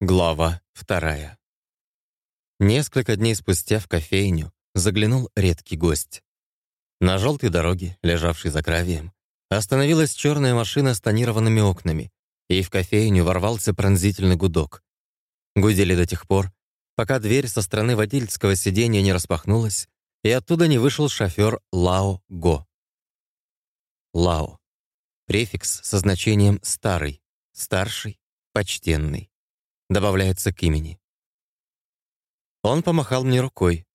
Глава вторая. Несколько дней спустя в кофейню заглянул редкий гость. На желтой дороге, лежавшей за гравием, остановилась черная машина с тонированными окнами, и в кофейню ворвался пронзительный гудок. Гудели до тех пор, пока дверь со стороны водительского сиденья не распахнулась, и оттуда не вышел шофер Лао Го. Лао. Префикс со значением «старый», «старший», «почтенный» добавляется к имени. Он помахал мне рукой.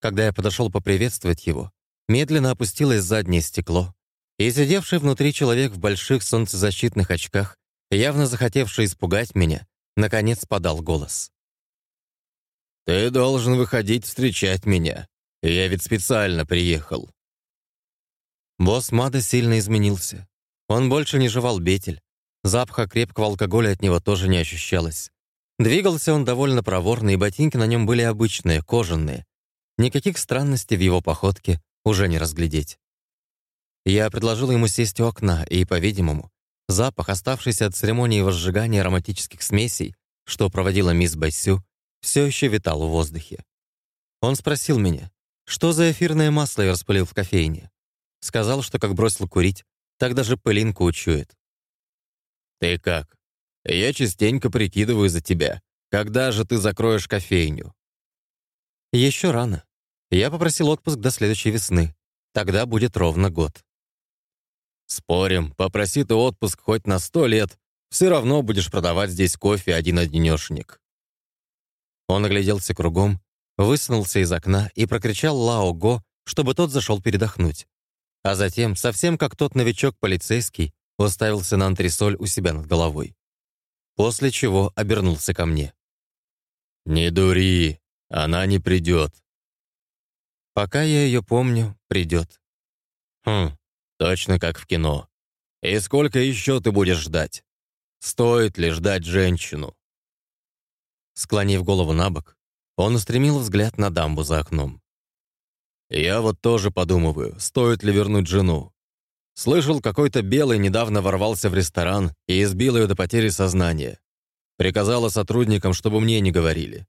Когда я подошел поприветствовать его, медленно опустилось заднее стекло, и сидевший внутри человек в больших солнцезащитных очках, явно захотевший испугать меня, наконец подал голос. «Ты должен выходить встречать меня. Я ведь специально приехал». Босс Мада сильно изменился. Он больше не жевал бетель, Запаха крепкого алкоголя от него тоже не ощущалось. Двигался он довольно проворно, и ботинки на нем были обычные, кожаные. Никаких странностей в его походке уже не разглядеть. Я предложил ему сесть у окна, и, по-видимому, запах, оставшийся от церемонии возжигания ароматических смесей, что проводила мисс Байсю, все еще витал в воздухе. Он спросил меня, что за эфирное масло я распылил в кофейне. Сказал, что как бросил курить, так даже пылинку учует. «Ты как? Я частенько прикидываю за тебя. Когда же ты закроешь кофейню?» «Еще рано. Я попросил отпуск до следующей весны. Тогда будет ровно год». «Спорим, попроси ты отпуск хоть на сто лет, все равно будешь продавать здесь кофе один-одинешник». Он огляделся кругом, высунулся из окна и прокричал Лао Го, чтобы тот зашел передохнуть. А затем, совсем как тот новичок-полицейский, уставился на антресоль у себя над головой. После чего обернулся ко мне. «Не дури, она не придет». «Пока я ее помню, придет». «Хм, точно как в кино. И сколько еще ты будешь ждать? Стоит ли ждать женщину?» Склонив голову на бок, он устремил взгляд на дамбу за окном. «Я вот тоже подумываю, стоит ли вернуть жену. Слышал, какой-то белый недавно ворвался в ресторан и избил ее до потери сознания. Приказала сотрудникам, чтобы мне не говорили.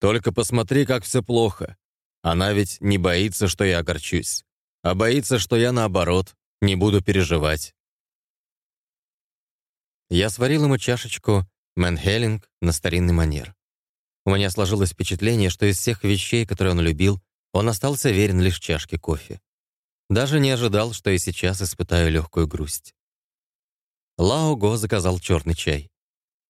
Только посмотри, как все плохо. Она ведь не боится, что я огорчусь, а боится, что я, наоборот, не буду переживать. Я сварил ему чашечку Мэнхеллинг на старинный манер. У меня сложилось впечатление, что из всех вещей, которые он любил, он остался верен лишь чашке кофе. Даже не ожидал, что и сейчас испытаю легкую грусть. Лао Го заказал черный чай.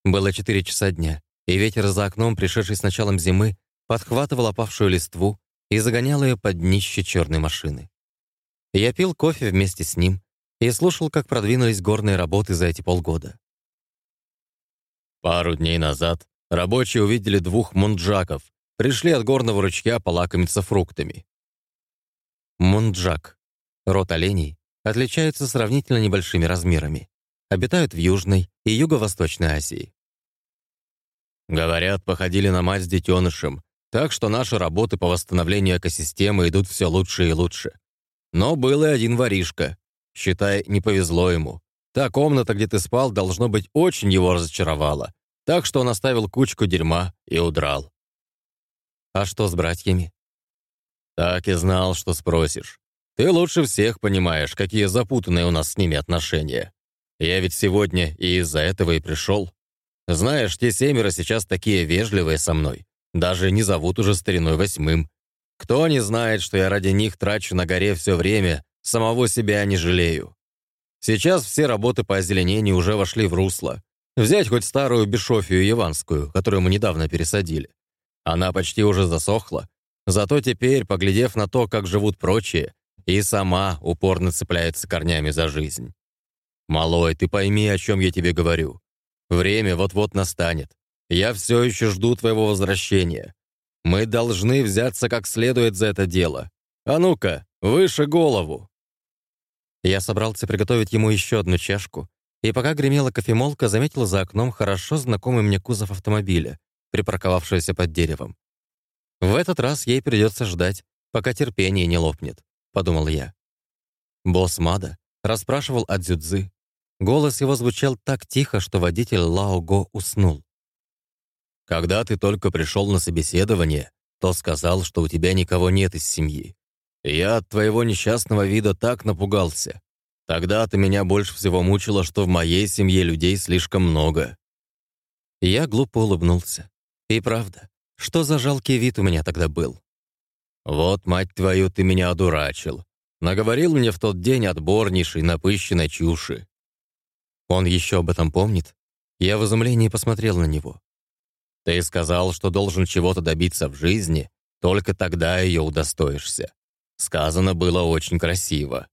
Было 4 часа дня, и ветер за окном, пришедший с началом зимы, подхватывал опавшую листву и загонял ее под днище черной машины. Я пил кофе вместе с ним и слушал, как продвинулись горные работы за эти полгода. Пару дней назад рабочие увидели двух мунджаков, пришли от горного ручья полакомиться фруктами. Мунджак Род оленей отличаются сравнительно небольшими размерами. Обитают в Южной и Юго-Восточной Азии. Говорят, походили на мать с детенышем, так что наши работы по восстановлению экосистемы идут все лучше и лучше. Но был и один воришка. Считай, не повезло ему. Та комната, где ты спал, должно быть, очень его разочаровала. Так что он оставил кучку дерьма и удрал. А что с братьями? Так и знал, что спросишь. Ты лучше всех понимаешь, какие запутанные у нас с ними отношения. Я ведь сегодня и из-за этого и пришел. Знаешь, те семеро сейчас такие вежливые со мной. Даже не зовут уже стариной восьмым. Кто не знает, что я ради них трачу на горе все время, самого себя не жалею. Сейчас все работы по озеленению уже вошли в русло. Взять хоть старую бешофию яванскую, которую мы недавно пересадили. Она почти уже засохла. Зато теперь, поглядев на то, как живут прочие, и сама упорно цепляется корнями за жизнь. «Малой, ты пойми, о чем я тебе говорю. Время вот-вот настанет. Я все еще жду твоего возвращения. Мы должны взяться как следует за это дело. А ну-ка, выше голову!» Я собрался приготовить ему еще одну чашку, и пока гремела кофемолка, заметил за окном хорошо знакомый мне кузов автомобиля, припарковавшегося под деревом. В этот раз ей придется ждать, пока терпение не лопнет. — подумал я. Босс Мада расспрашивал о дзюдзы. Голос его звучал так тихо, что водитель Лао Го уснул. Когда ты только пришел на собеседование, то сказал, что у тебя никого нет из семьи. Я от твоего несчастного вида так напугался. Тогда ты меня больше всего мучила, что в моей семье людей слишком много». Я глупо улыбнулся. И правда, что за жалкий вид у меня тогда был? «Вот, мать твою, ты меня одурачил. Наговорил мне в тот день отборнейшей, напыщенной чуши». Он еще об этом помнит? Я в изумлении посмотрел на него. «Ты сказал, что должен чего-то добиться в жизни, только тогда ее удостоишься. Сказано было очень красиво».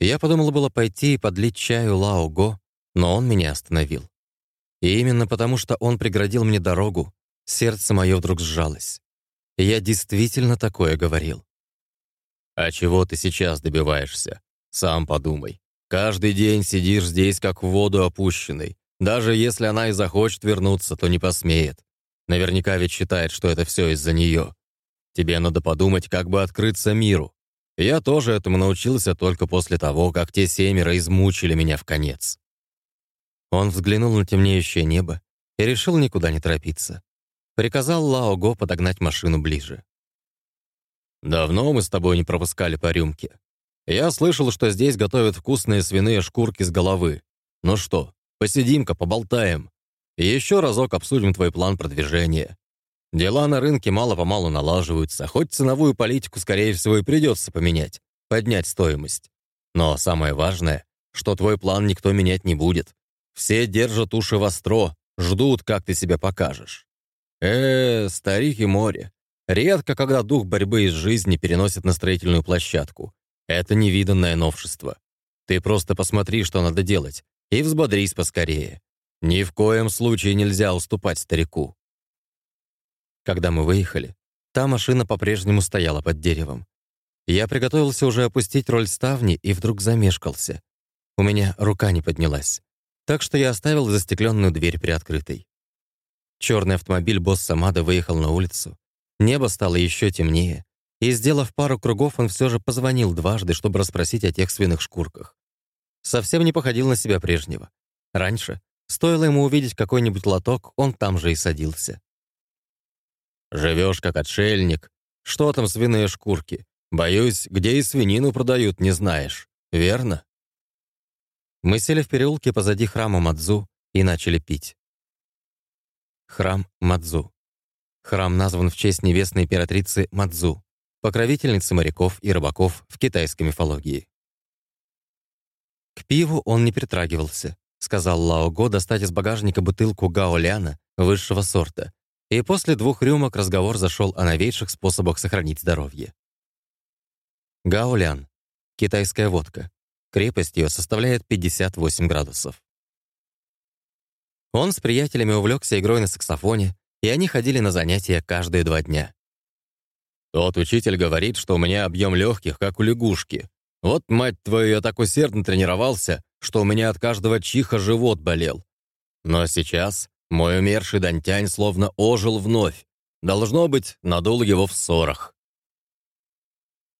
Я подумал было пойти и подлить чаю Лао-Го, но он меня остановил. И именно потому, что он преградил мне дорогу, сердце мое вдруг сжалось. Я действительно такое говорил. «А чего ты сейчас добиваешься? Сам подумай. Каждый день сидишь здесь, как в воду опущенный. Даже если она и захочет вернуться, то не посмеет. Наверняка ведь считает, что это все из-за нее. Тебе надо подумать, как бы открыться миру. Я тоже этому научился только после того, как те семеро измучили меня в конец». Он взглянул на темнеющее небо и решил никуда не торопиться. Приказал Лао Го подогнать машину ближе. «Давно мы с тобой не пропускали по рюмке. Я слышал, что здесь готовят вкусные свиные шкурки с головы. Ну что, посидим-ка, поболтаем. И еще разок обсудим твой план продвижения. Дела на рынке мало-помалу налаживаются, хоть ценовую политику, скорее всего, и придется поменять, поднять стоимость. Но самое важное, что твой план никто менять не будет. Все держат уши востро, ждут, как ты себя покажешь. Э, старик и море. Редко, когда дух борьбы из жизни переносит на строительную площадку. Это невиданное новшество. Ты просто посмотри, что надо делать, и взбодрись поскорее. Ни в коем случае нельзя уступать старику. Когда мы выехали, та машина по-прежнему стояла под деревом. Я приготовился уже опустить роль ставни и вдруг замешкался. У меня рука не поднялась, так что я оставил застекленную дверь приоткрытой. Черный автомобиль босса Мада выехал на улицу. Небо стало еще темнее, и, сделав пару кругов, он все же позвонил дважды, чтобы расспросить о тех свиных шкурках. Совсем не походил на себя прежнего. Раньше, стоило ему увидеть какой-нибудь лоток, он там же и садился. «Живешь как отшельник. Что там свиные шкурки? Боюсь, где и свинину продают, не знаешь. Верно?» Мы сели в переулке позади храма Мадзу и начали пить. Храм Мадзу. Храм назван в честь небесной императрицы Мадзу, покровительницы моряков и рыбаков в китайской мифологии. К пиву он не притрагивался, сказал Лао Го достать из багажника бутылку гаоляна высшего сорта, и после двух рюмок разговор зашел о новейших способах сохранить здоровье. Гаолян — китайская водка. Крепость ее составляет 58 градусов. Он с приятелями увлекся игрой на саксофоне, и они ходили на занятия каждые два дня. «Тот учитель говорит, что у меня объем легких, как у лягушки. Вот, мать твою, я так усердно тренировался, что у меня от каждого чиха живот болел. Но сейчас мой умерший Дантянь словно ожил вновь. Должно быть, надул его в ссорах».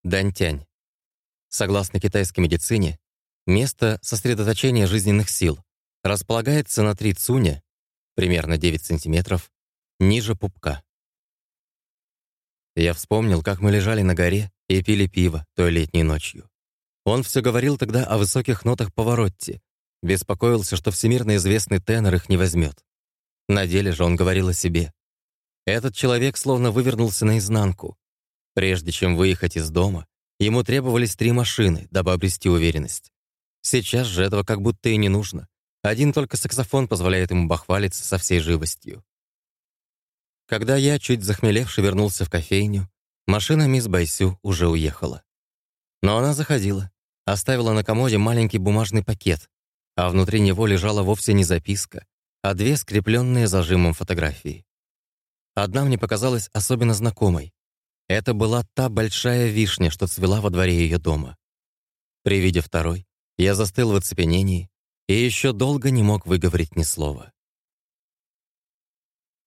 Дантянь. Согласно китайской медицине, место сосредоточения жизненных сил, располагается на три цуня, примерно 9 сантиметров, ниже пупка. Я вспомнил, как мы лежали на горе и пили пиво той летней ночью. Он все говорил тогда о высоких нотах Поворотти, беспокоился, что всемирно известный тенор их не возьмет. На деле же он говорил о себе. Этот человек словно вывернулся наизнанку. Прежде чем выехать из дома, ему требовались три машины, дабы обрести уверенность. Сейчас же этого как будто и не нужно. Один только саксофон позволяет ему бахвалиться со всей живостью. Когда я, чуть захмелевший, вернулся в кофейню, машина мисс Байсю уже уехала. Но она заходила, оставила на комоде маленький бумажный пакет, а внутри него лежала вовсе не записка, а две скрепленные зажимом фотографии. Одна мне показалась особенно знакомой. Это была та большая вишня, что цвела во дворе ее дома. При виде второй я застыл в оцепенении и еще долго не мог выговорить ни слова.